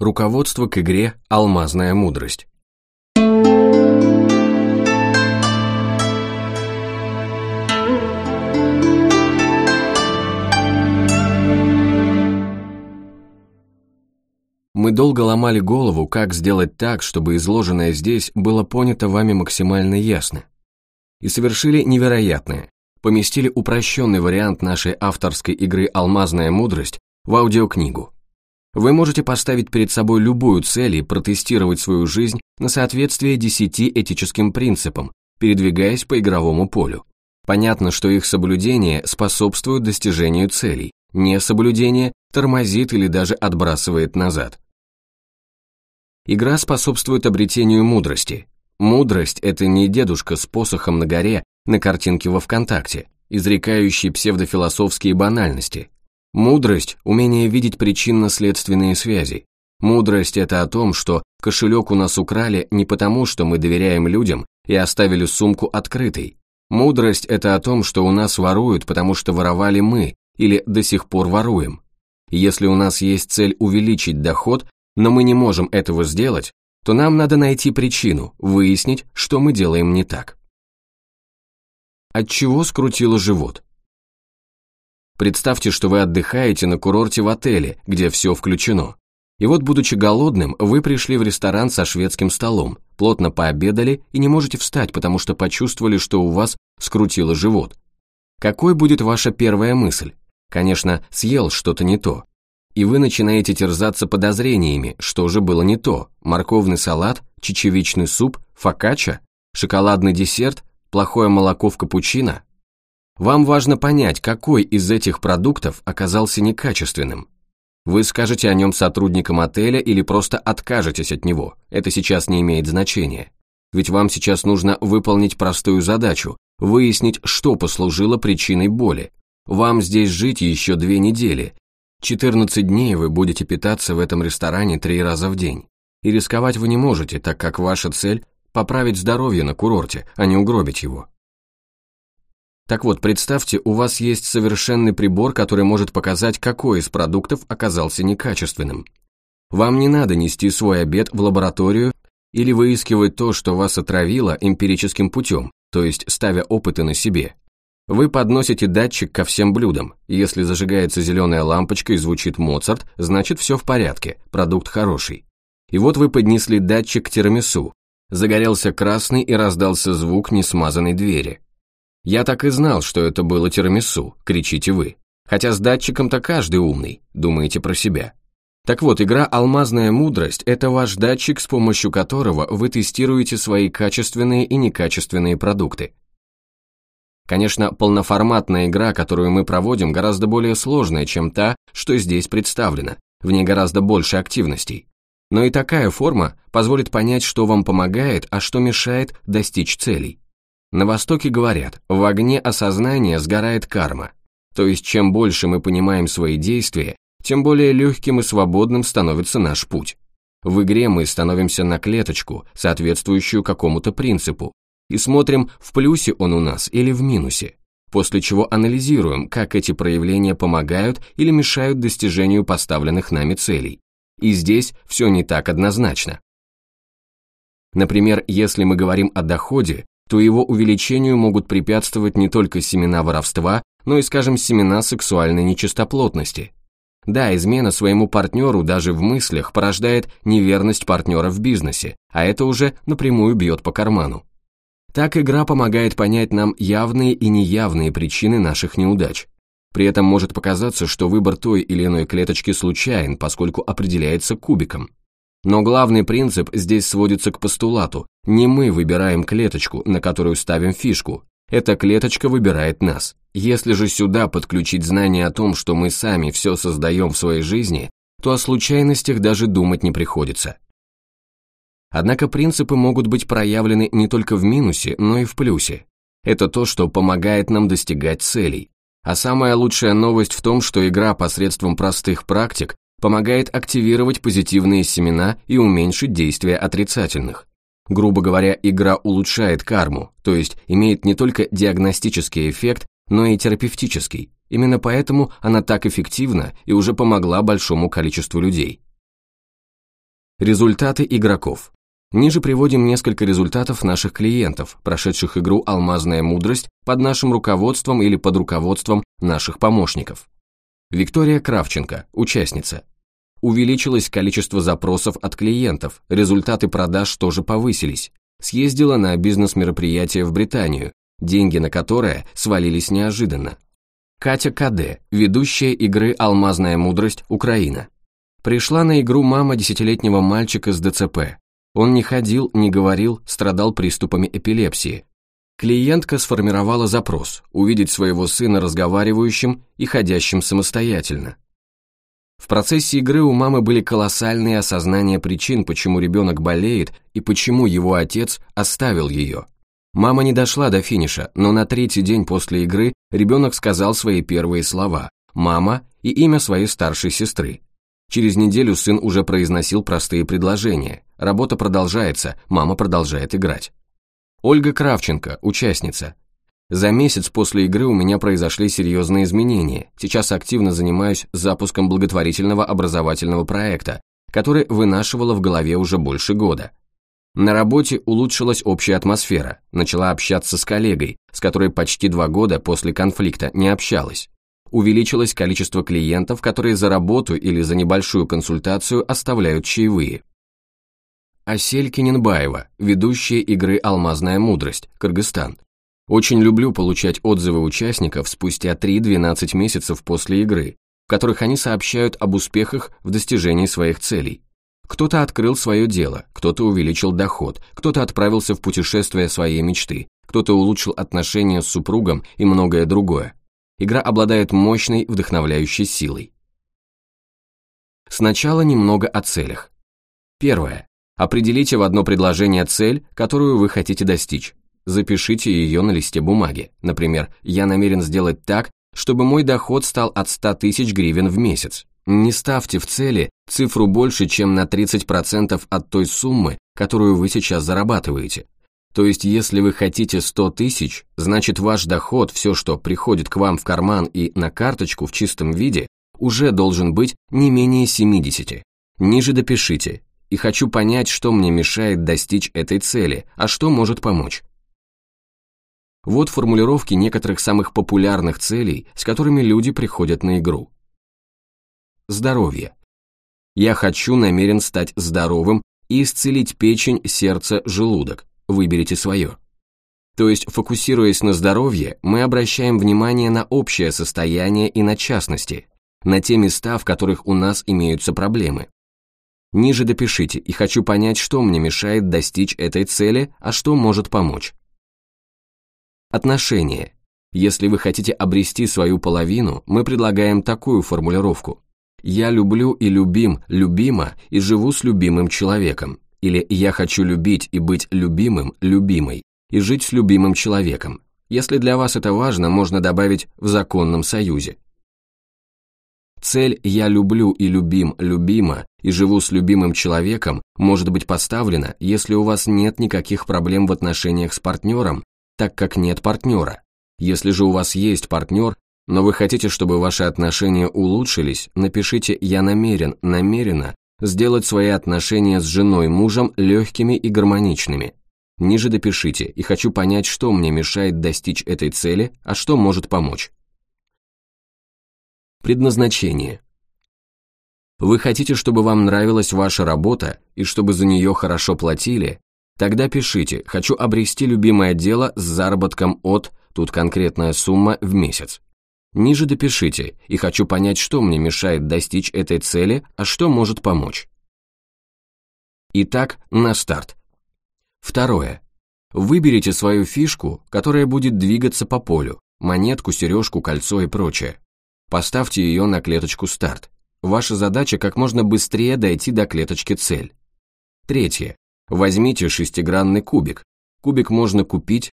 Руководство к игре «Алмазная мудрость». Мы долго ломали голову, как сделать так, чтобы изложенное здесь было понято вами максимально ясно. И совершили невероятное. Поместили упрощенный вариант нашей авторской игры «Алмазная мудрость» в аудиокнигу. Вы можете поставить перед собой любую цель и протестировать свою жизнь на соответствие десяти этическим принципам, передвигаясь по игровому полю. Понятно, что их соблюдение способствует достижению целей, несоблюдение тормозит или даже отбрасывает назад. Игра способствует обретению мудрости. Мудрость – это не дедушка с посохом на горе на картинке во ВКонтакте, изрекающий псевдофилософские банальности. Мудрость – умение видеть причинно-следственные связи. Мудрость – это о том, что кошелек у нас украли не потому, что мы доверяем людям и оставили сумку открытой. Мудрость – это о том, что у нас воруют, потому что воровали мы или до сих пор воруем. Если у нас есть цель увеличить доход, но мы не можем этого сделать, то нам надо найти причину, выяснить, что мы делаем не так. От чего скрутило живот? Представьте, что вы отдыхаете на курорте в отеле, где все включено. И вот, будучи голодным, вы пришли в ресторан со шведским столом, плотно пообедали и не можете встать, потому что почувствовали, что у вас скрутило живот. Какой будет ваша первая мысль? Конечно, съел что-то не то. И вы начинаете терзаться подозрениями, что же было не то. Морковный салат, чечевичный суп, фокачча, шоколадный десерт, плохое молоко в капучино. Вам важно понять, какой из этих продуктов оказался некачественным. Вы скажете о нем сотрудникам отеля или просто откажетесь от него. Это сейчас не имеет значения. Ведь вам сейчас нужно выполнить простую задачу, выяснить, что послужило причиной боли, вам здесь жить еще две недели. 14 дней вы будете питаться в этом ресторане три раза в день. И рисковать вы не можете, так как ваша цель – поправить здоровье на курорте, а не угробить его. Так вот, представьте, у вас есть совершенный прибор, который может показать, какой из продуктов оказался некачественным. Вам не надо нести свой обед в лабораторию или выискивать то, что вас отравило эмпирическим путем, то есть ставя опыты на себе. Вы подносите датчик ко всем блюдам. Если зажигается зеленая лампочка и звучит Моцарт, значит все в порядке, продукт хороший. И вот вы поднесли датчик к тирамису. Загорелся красный и раздался звук несмазанной двери. «Я так и знал, что это было тирамису», — кричите вы. Хотя с датчиком-то каждый умный, думаете про себя. Так вот, игра «Алмазная мудрость» — это ваш датчик, с помощью которого вы тестируете свои качественные и некачественные продукты. Конечно, полноформатная игра, которую мы проводим, гораздо более сложная, чем та, что здесь представлена, в ней гораздо больше активностей. Но и такая форма позволит понять, что вам помогает, а что мешает достичь целей. На Востоке говорят, в огне осознания сгорает карма. То есть, чем больше мы понимаем свои действия, тем более легким и свободным становится наш путь. В игре мы становимся на клеточку, соответствующую какому-то принципу, и смотрим, в плюсе он у нас или в минусе, после чего анализируем, как эти проявления помогают или мешают достижению поставленных нами целей. И здесь все не так однозначно. Например, если мы говорим о доходе, то его увеличению могут препятствовать не только семена воровства, но и, скажем, семена сексуальной нечистоплотности. Да, измена своему партнеру даже в мыслях порождает неверность партнера в бизнесе, а это уже напрямую бьет по карману. Так игра помогает понять нам явные и неявные причины наших неудач. При этом может показаться, что выбор той или иной клеточки случайен, поскольку определяется кубиком. Но главный принцип здесь сводится к постулату. Не мы выбираем клеточку, на которую ставим фишку. Эта клеточка выбирает нас. Если же сюда подключить знание о том, что мы сами все создаем в своей жизни, то о случайностях даже думать не приходится. Однако принципы могут быть проявлены не только в минусе, но и в плюсе. Это то, что помогает нам достигать целей. А самая лучшая новость в том, что игра посредством простых практик помогает активировать позитивные семена и уменьшить действия отрицательных. Грубо говоря, игра улучшает карму, то есть имеет не только диагностический эффект, но и терапевтический. Именно поэтому она так эффективна и уже помогла большому количеству людей. Результаты игроков. Ниже приводим несколько результатов наших клиентов, прошедших игру «Алмазная мудрость» под нашим руководством или под руководством наших помощников. Виктория Кравченко, участница. Увеличилось количество запросов от клиентов, результаты продаж тоже повысились. Съездила на бизнес-мероприятие в Британию, деньги на которое свалились неожиданно. Катя КД, ведущая игры «Алмазная мудрость. Украина». Пришла на игру мама десятилетнего мальчика с ДЦП, он не ходил, не говорил, страдал приступами эпилепсии. Клиентка сформировала запрос – увидеть своего сына разговаривающим и ходящим самостоятельно. В процессе игры у мамы были колоссальные осознания причин, почему ребенок болеет и почему его отец оставил ее. Мама не дошла до финиша, но на третий день после игры ребенок сказал свои первые слова «мама» и имя своей старшей сестры. Через неделю сын уже произносил простые предложения. Работа продолжается, мама продолжает играть. Ольга Кравченко, участница. За месяц после игры у меня произошли серьезные изменения. Сейчас активно занимаюсь запуском благотворительного образовательного проекта, который вынашивала в голове уже больше года. На работе улучшилась общая атмосфера, начала общаться с коллегой, с которой почти два года после конфликта не общалась увеличилось количество клиентов, которые за работу или за небольшую консультацию оставляют чаевые. Асель Киненбаева, ведущая игры «Алмазная мудрость», Кыргызстан. Очень люблю получать отзывы участников спустя 3-12 месяцев после игры, в которых они сообщают об успехах в достижении своих целей. Кто-то открыл свое дело, кто-то увеличил доход, кто-то отправился в путешествие своей мечты, кто-то улучшил отношения с супругом и многое другое игра обладает мощной вдохновляющей силой. Сначала немного о целях. Первое. Определите в одно предложение цель, которую вы хотите достичь. Запишите ее на листе бумаги. Например, я намерен сделать так, чтобы мой доход стал от 100 тысяч гривен в месяц. Не ставьте в цели цифру больше, чем на 30% от той суммы, которую вы сейчас зарабатываете. То есть, если вы хотите 100 тысяч, значит ваш доход, все, что приходит к вам в карман и на карточку в чистом виде, уже должен быть не менее 70. Ниже допишите. И хочу понять, что мне мешает достичь этой цели, а что может помочь. Вот формулировки некоторых самых популярных целей, с которыми люди приходят на игру. Здоровье. Я хочу намерен стать здоровым и исцелить печень, сердце, желудок выберите свое. То есть, фокусируясь на здоровье, мы обращаем внимание на общее состояние и на частности, на те места, в которых у нас имеются проблемы. Ниже допишите, и хочу понять, что мне мешает достичь этой цели, а что может помочь. Отношения. Если вы хотите обрести свою половину, мы предлагаем такую формулировку. «Я люблю и любим, любима и живу с любимым человеком». Или «я хочу любить и быть любимым, любимой, и жить с любимым человеком». Если для вас это важно, можно добавить «в законном союзе». Цель «я люблю и любим, любима и живу с любимым человеком» может быть поставлена, если у вас нет никаких проблем в отношениях с партнером, так как нет партнера. Если же у вас есть партнер, но вы хотите, чтобы ваши отношения улучшились, напишите «я намерен, намеренно сделать свои отношения с женой мужем легкими и гармоничными. Ниже допишите, и хочу понять, что мне мешает достичь этой цели, а что может помочь. Предназначение. Вы хотите, чтобы вам нравилась ваша работа и чтобы за нее хорошо платили? Тогда пишите «Хочу обрести любимое дело с заработком от…» Тут конкретная сумма в месяц. Ниже допишите, и хочу понять, что мне мешает достичь этой цели, а что может помочь. Итак, на старт. Второе. Выберите свою фишку, которая будет двигаться по полю, монетку, сережку, кольцо и прочее. Поставьте ее на клеточку старт. Ваша задача как можно быстрее дойти до клеточки цель. Третье. Возьмите шестигранный кубик. Кубик можно купить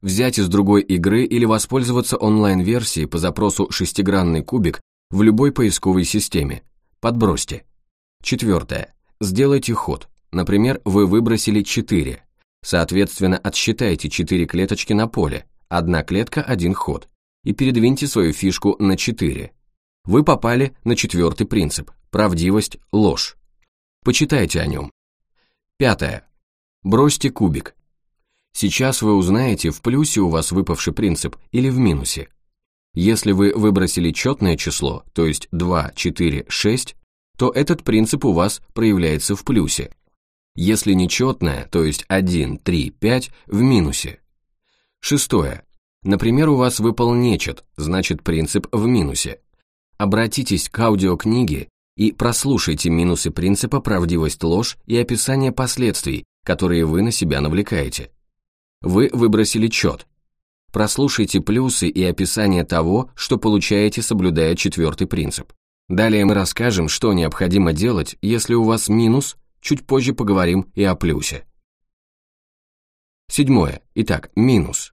взять из другой игры или воспользоваться онлайн-версией по запросу «шестигранный кубик» в любой поисковой системе. Подбросьте. Четвертое. Сделайте ход. Например, вы выбросили 4. Соответственно, отсчитайте 4 клеточки на поле. Одна клетка – один ход. И передвиньте свою фишку на 4. Вы попали на четвертый принцип – правдивость, ложь. Почитайте о нем. Пятое. Бросьте кубик. Сейчас вы узнаете, в плюсе у вас выпавший принцип или в минусе. Если вы выбросили четное число, то есть 2, 4, 6, то этот принцип у вас проявляется в плюсе. Если нечетное, то есть 1, 3, 5, в минусе. Шестое. Например, у вас выпал нечет, значит принцип в минусе. Обратитесь к аудиокниге и прослушайте минусы принципа правдивость ложь и описание последствий, которые вы на себя навлекаете. Вы выбросили чет. Прослушайте плюсы и описание того, что получаете, соблюдая четвертый принцип. Далее мы расскажем, что необходимо делать, если у вас минус, чуть позже поговорим и о плюсе. Седьмое. Итак, минус.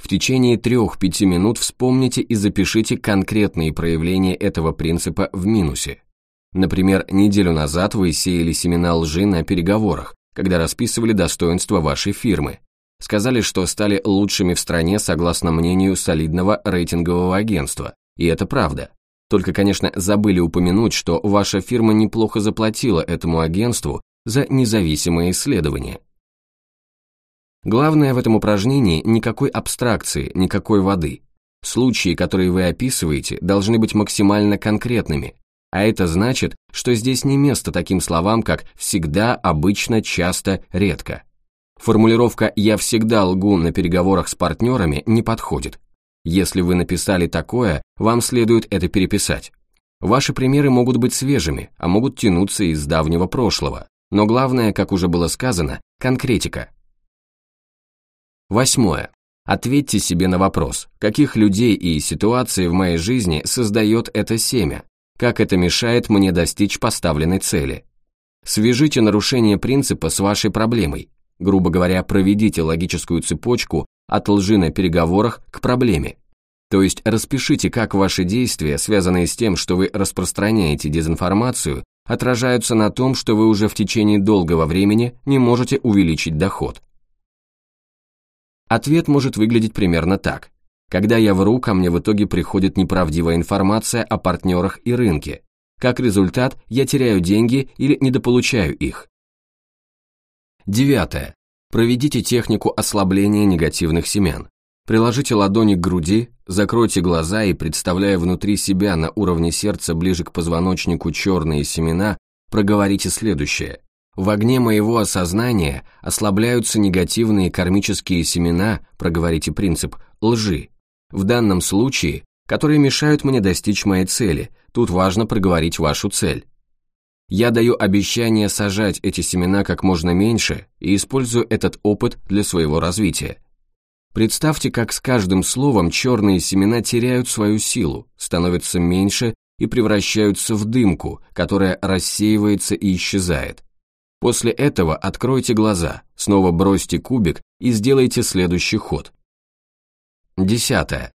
В течение 3-5 минут вспомните и запишите конкретные проявления этого принципа в минусе. Например, неделю назад вы сеяли семена лжи на переговорах, когда расписывали достоинства вашей фирмы. Сказали, что стали лучшими в стране согласно мнению солидного рейтингового агентства. И это правда. Только, конечно, забыли упомянуть, что ваша фирма неплохо заплатила этому агентству за независимое исследование. Главное в этом упражнении никакой абстракции, никакой воды. Случаи, которые вы описываете, должны быть максимально конкретными, а это значит, что здесь не место таким словам, как «всегда», «обычно», «часто», «редко». Формулировка «я всегда лгу на переговорах с партнерами» не подходит. Если вы написали такое, вам следует это переписать. Ваши примеры могут быть свежими, а могут тянуться из давнего прошлого. Но главное, как уже было сказано, конкретика. Восьмое. Ответьте себе на вопрос, каких людей и ситуаций в моей жизни создает это семя, как это мешает мне достичь поставленной цели. Свяжите нарушение принципа с вашей проблемой, грубо говоря, проведите логическую цепочку от лжи на переговорах к проблеме. То есть распишите, как ваши действия, связанные с тем, что вы распространяете дезинформацию, отражаются на том, что вы уже в течение долгого времени не можете увеличить доход. Ответ может выглядеть примерно так. Когда я вру, ко мне в итоге приходит неправдивая информация о партнерах и рынке. Как результат, я теряю деньги или недополучаю их. Девятое. Проведите технику ослабления негативных семян. Приложите ладони к груди, закройте глаза и, представляя внутри себя на уровне сердца ближе к позвоночнику черные семена, проговорите следующее. В огне моего осознания ослабляются негативные кармические семена, проговорите принцип, лжи. В данном случае, которые мешают мне достичь моей цели, тут важно проговорить вашу цель. Я даю обещание сажать эти семена как можно меньше и использую этот опыт для своего развития. Представьте, как с каждым словом черные семена теряют свою силу, становятся меньше и превращаются в дымку, которая рассеивается и исчезает. После этого откройте глаза, снова бросьте кубик и сделайте следующий ход. Десятое.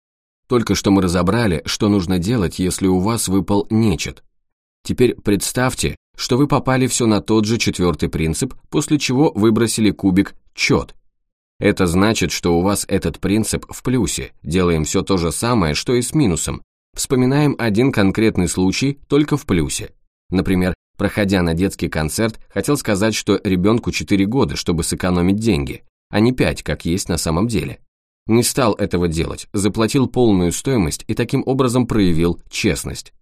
Только что мы разобрали, что нужно делать, если у вас выпал нечет. Теперь представьте, что вы попали все на тот же четвертый принцип, после чего выбросили кубик чет. Это значит, что у вас этот принцип в плюсе, делаем все то же самое, что и с минусом. Вспоминаем один конкретный случай только в плюсе. Например, проходя на детский концерт, хотел сказать, что ребенку 4 года, чтобы сэкономить деньги, а не 5, как есть на самом деле. Не стал этого делать, заплатил полную стоимость и таким образом проявил честность.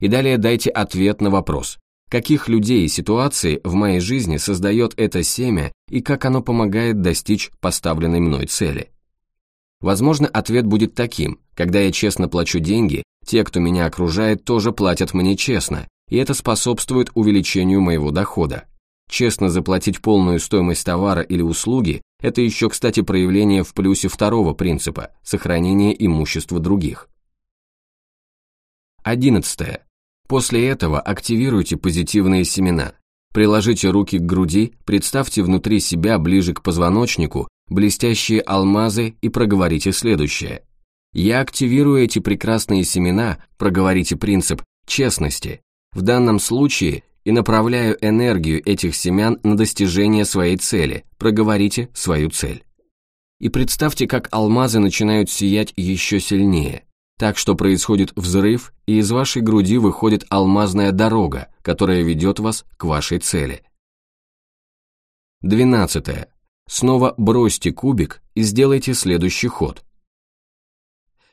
И далее дайте ответ на вопрос, каких людей и ситуаций в моей жизни создает это семя и как оно помогает достичь поставленной мной цели. Возможно, ответ будет таким, когда я честно плачу деньги, те, кто меня окружает, тоже платят мне честно, и это способствует увеличению моего дохода. Честно заплатить полную стоимость товара или услуги – это еще, кстати, проявление в плюсе второго принципа – сохранение имущества других. Одиннадцатое. После этого активируйте позитивные семена. Приложите руки к груди, представьте внутри себя ближе к позвоночнику блестящие алмазы и проговорите следующее. Я активирую эти прекрасные семена, проговорите принцип честности, в данном случае и направляю энергию этих семян на достижение своей цели. Проговорите свою цель. И представьте, как алмазы начинают сиять еще сильнее. Так что происходит взрыв, и из вашей груди выходит алмазная дорога, которая ведет вас к вашей цели. 12. Снова бросьте кубик и сделайте следующий ход.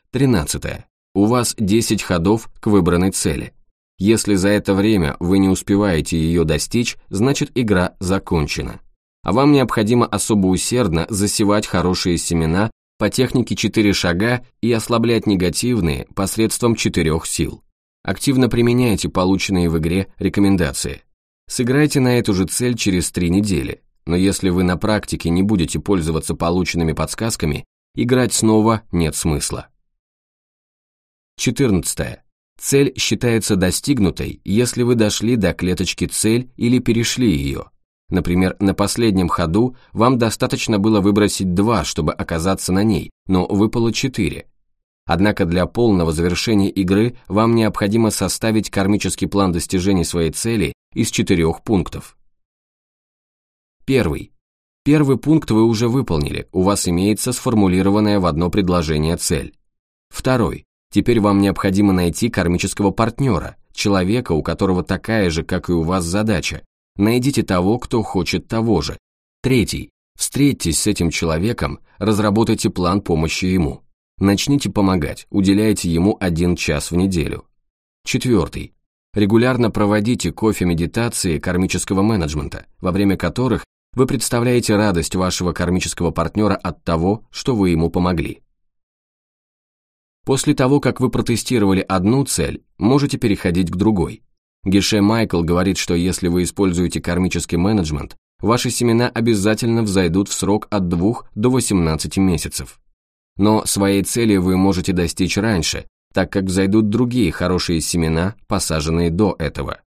13. У вас 10 ходов к выбранной цели. Если за это время вы не успеваете ее достичь, значит игра закончена. А вам необходимо особо усердно засевать хорошие семена по технике 4 шага и ослаблять негативные посредством 4 сил. Активно применяйте полученные в игре рекомендации. Сыграйте на эту же цель через 3 недели, но если вы на практике не будете пользоваться полученными подсказками, играть снова нет смысла. 14. Цель считается достигнутой, если вы дошли до клеточки цель или перешли ее. Например, на последнем ходу вам достаточно было выбросить 2, чтобы оказаться на ней, но выпало 4. Однако для полного завершения игры вам необходимо составить кармический план достижения своей цели из четырех пунктов. Первый. Первый пункт вы уже выполнили, у вас имеется сформулированная в одно предложение цель. Второй. Теперь вам необходимо найти кармического партнера, человека, у которого такая же, как и у вас, задача. Найдите того, кто хочет того же. Третий. Встретьтесь с этим человеком, разработайте план помощи ему. Начните помогать, уделяйте ему один час в неделю. Четвертый. Регулярно проводите кофе-медитации кармического менеджмента, во время которых вы представляете радость вашего кармического партнера от того, что вы ему помогли. После того, как вы протестировали одну цель, можете переходить к другой. Гише Майкл говорит, что если вы используете кармический менеджмент, ваши семена обязательно взойдут в срок от 2 до 18 месяцев. Но своей цели вы можете достичь раньше, так как взойдут другие хорошие семена, посаженные до этого.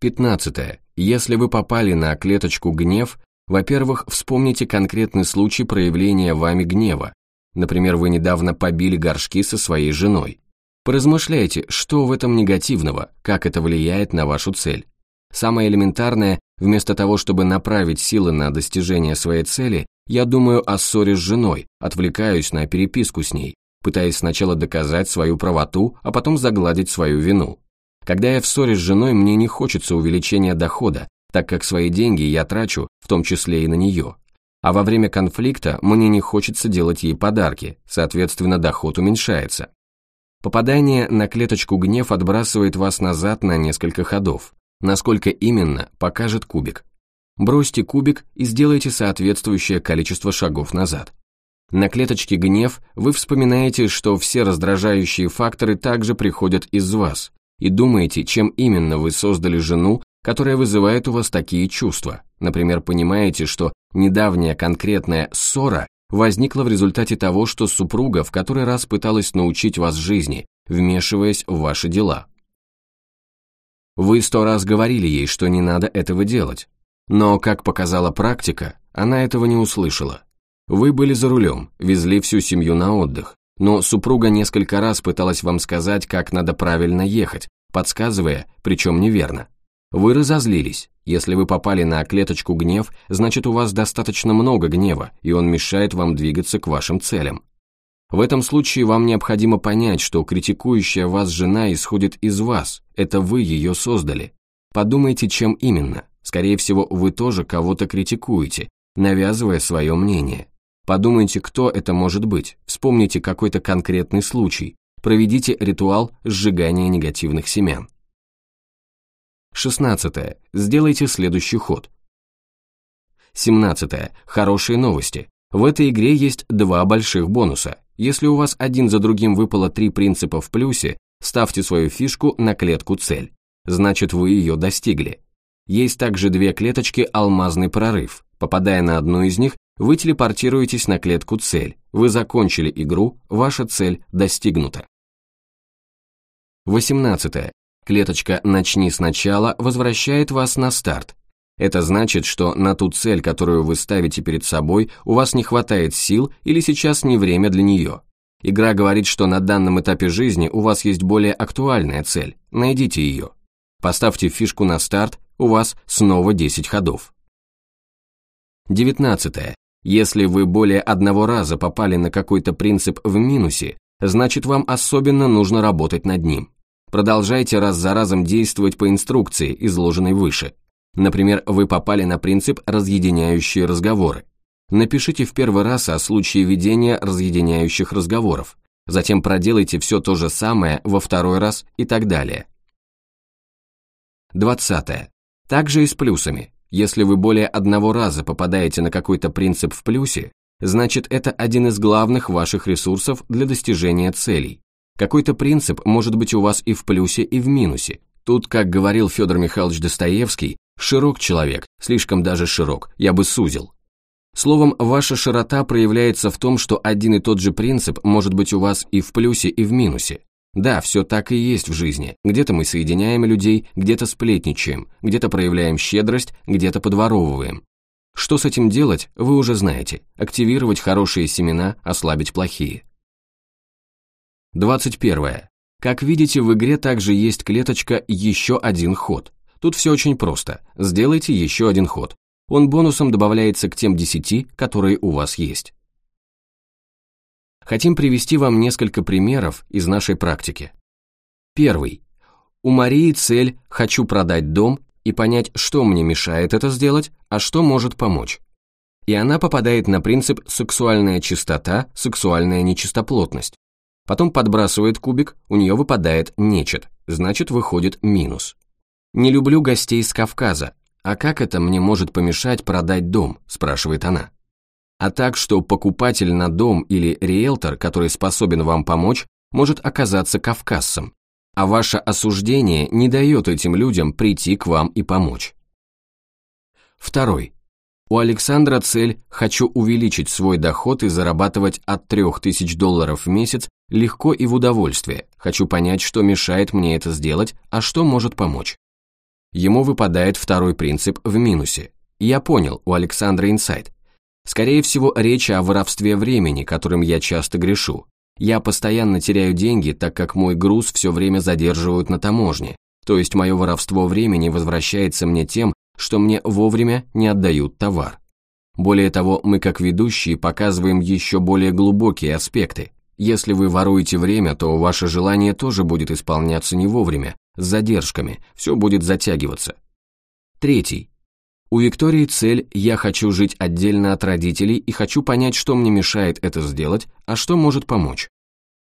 15. Если вы попали на клеточку гнев, во-первых, вспомните конкретный случай проявления вами гнева, Например, вы недавно побили горшки со своей женой. Поразмышляйте, что в этом негативного, как это влияет на вашу цель. Самое элементарное, вместо того, чтобы направить силы на достижение своей цели, я думаю о ссоре с женой, отвлекаюсь на переписку с ней, пытаясь сначала доказать свою правоту, а потом загладить свою вину. Когда я в ссоре с женой, мне не хочется увеличения дохода, так как свои деньги я трачу, в том числе и на нее а во время конфликта мне не хочется делать ей подарки, соответственно доход уменьшается. Попадание на клеточку гнев отбрасывает вас назад на несколько ходов. Насколько именно, покажет кубик. Бросьте кубик и сделайте соответствующее количество шагов назад. На клеточке гнев вы вспоминаете, что все раздражающие факторы также приходят из вас, и думаете, чем именно вы создали жену, которая вызывает у вас такие чувства. Например, понимаете, что недавняя конкретная ссора возникла в результате того, что супруга в который раз пыталась научить вас жизни, вмешиваясь в ваши дела. Вы сто раз говорили ей, что не надо этого делать. Но, как показала практика, она этого не услышала. Вы были за рулем, везли всю семью на отдых, но супруга несколько раз пыталась вам сказать, как надо правильно ехать, подсказывая, причем неверно. Вы разозлились. Если вы попали на клеточку гнев, значит у вас достаточно много гнева, и он мешает вам двигаться к вашим целям. В этом случае вам необходимо понять, что критикующая вас жена исходит из вас, это вы ее создали. Подумайте, чем именно. Скорее всего, вы тоже кого-то критикуете, навязывая свое мнение. Подумайте, кто это может быть, вспомните какой-то конкретный случай, проведите ритуал сжигания негативных семян. 16. Сделайте следующий ход. 17. Хорошие новости. В этой игре есть два больших бонуса. Если у вас один за другим выпало три принципа в плюсе, ставьте свою фишку на клетку цель. Значит, вы ее достигли. Есть также две клеточки «Алмазный прорыв». Попадая на одну из них, вы телепортируетесь на клетку цель. Вы закончили игру, ваша цель достигнута. 18. Клеточка «Начни сначала» возвращает вас на старт. Это значит, что на ту цель, которую вы ставите перед собой, у вас не хватает сил или сейчас не время для нее. Игра говорит, что на данном этапе жизни у вас есть более актуальная цель, найдите ее. Поставьте фишку на старт, у вас снова 10 ходов. 19. Если вы более одного раза попали на какой-то принцип в минусе, значит вам особенно нужно работать над ним. Продолжайте раз за разом действовать по инструкции, изложенной выше. Например, вы попали на принцип разъединяющие разговоры. Напишите в первый раз о случае ведения разъединяющих разговоров, затем проделайте все то же самое во второй раз и так далее. 20. Также и с плюсами. Если вы более одного раза попадаете на какой-то принцип в плюсе, значит это один из главных ваших ресурсов для достижения целей. Какой-то принцип может быть у вас и в плюсе, и в минусе. Тут, как говорил Федор Михайлович Достоевский, широк человек, слишком даже широк, я бы сузил. Словом, ваша широта проявляется в том, что один и тот же принцип может быть у вас и в плюсе, и в минусе. Да, все так и есть в жизни. Где-то мы соединяем людей, где-то сплетничаем, где-то проявляем щедрость, где-то подворовываем. Что с этим делать, вы уже знаете. Активировать хорошие семена, ослабить плохие. 21. Как видите, в игре также есть клеточка «Еще один ход». Тут все очень просто. Сделайте еще один ход он бонусом добавляется к тем 10, которые у вас есть. Хотим привести вам несколько примеров из нашей практики. Первый. У Марии цель «хочу продать дом» и понять, что мне мешает это сделать, а что может помочь. И она попадает на принцип сексуальная чистота, сексуальная нечистоплотность. Потом подбрасывает кубик, у нее выпадает нечет, значит выходит минус. Не люблю гостей с Кавказа, «А как это мне может помешать продать дом?» – спрашивает она. А так, что покупатель на дом или риэлтор, который способен вам помочь, может оказаться кавказцем, а ваше осуждение не дает этим людям прийти к вам и помочь. Второй. У Александра цель «хочу увеличить свой доход и зарабатывать от 3000 долларов в месяц легко и в удовольствие. Хочу понять, что мешает мне это сделать, а что может помочь». Ему выпадает второй принцип в минусе. Я понял, у Александра инсайт. Скорее всего, речь о воровстве времени, которым я часто грешу. Я постоянно теряю деньги, так как мой груз все время задерживают на таможне, то есть мое воровство времени возвращается мне тем, что мне вовремя не отдают товар. Более того, мы как ведущие показываем еще более глубокие аспекты. Если вы воруете время, то ваше желание тоже будет исполняться не вовремя, с задержками, все будет затягиваться. Третий. У Виктории цель «я хочу жить отдельно от родителей и хочу понять, что мне мешает это сделать, а что может помочь».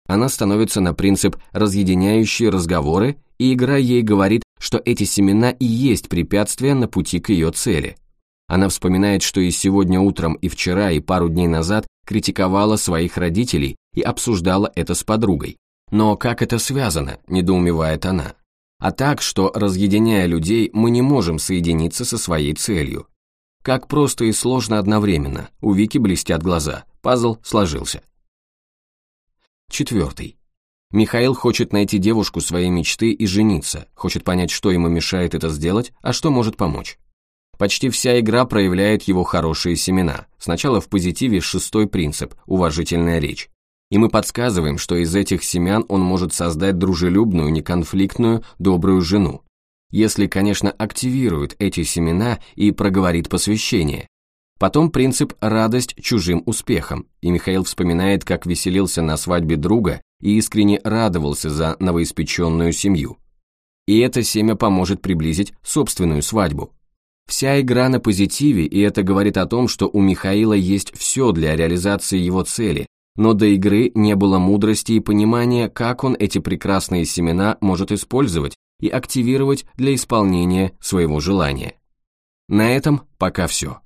Она становится на принцип разъединяющие разговоры, и игра ей говорит, что эти семена и есть препятствия на пути к ее цели. Она вспоминает, что и сегодня утром, и вчера, и пару дней назад критиковала своих родителей и обсуждала это с подругой. Но как это связано, недоумевает она а так, что, разъединяя людей, мы не можем соединиться со своей целью. Как просто и сложно одновременно, у Вики блестят глаза, пазл сложился. Четвертый. Михаил хочет найти девушку своей мечты и жениться, хочет понять, что ему мешает это сделать, а что может помочь. Почти вся игра проявляет его хорошие семена. Сначала в позитиве шестой принцип – уважительная речь и мы подсказываем, что из этих семян он может создать дружелюбную, неконфликтную, добрую жену. Если, конечно, активирует эти семена и проговорит посвящение. Потом принцип «радость чужим успехом», и Михаил вспоминает, как веселился на свадьбе друга и искренне радовался за новоиспеченную семью. И это семя поможет приблизить собственную свадьбу. Вся игра на позитиве, и это говорит о том, что у Михаила есть все для реализации его цели, но до игры не было мудрости и понимания, как он эти прекрасные семена может использовать и активировать для исполнения своего желания. На этом пока все.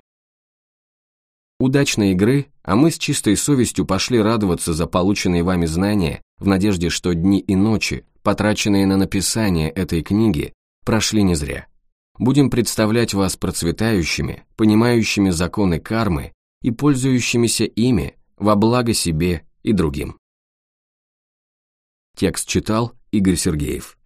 Удачной игры, а мы с чистой совестью пошли радоваться за полученные вами знания в надежде, что дни и ночи, потраченные на написание этой книги, прошли не зря. Будем представлять вас процветающими, понимающими законы кармы и пользующимися ими во благо себе и другим. Текст читал Игорь Сергеев.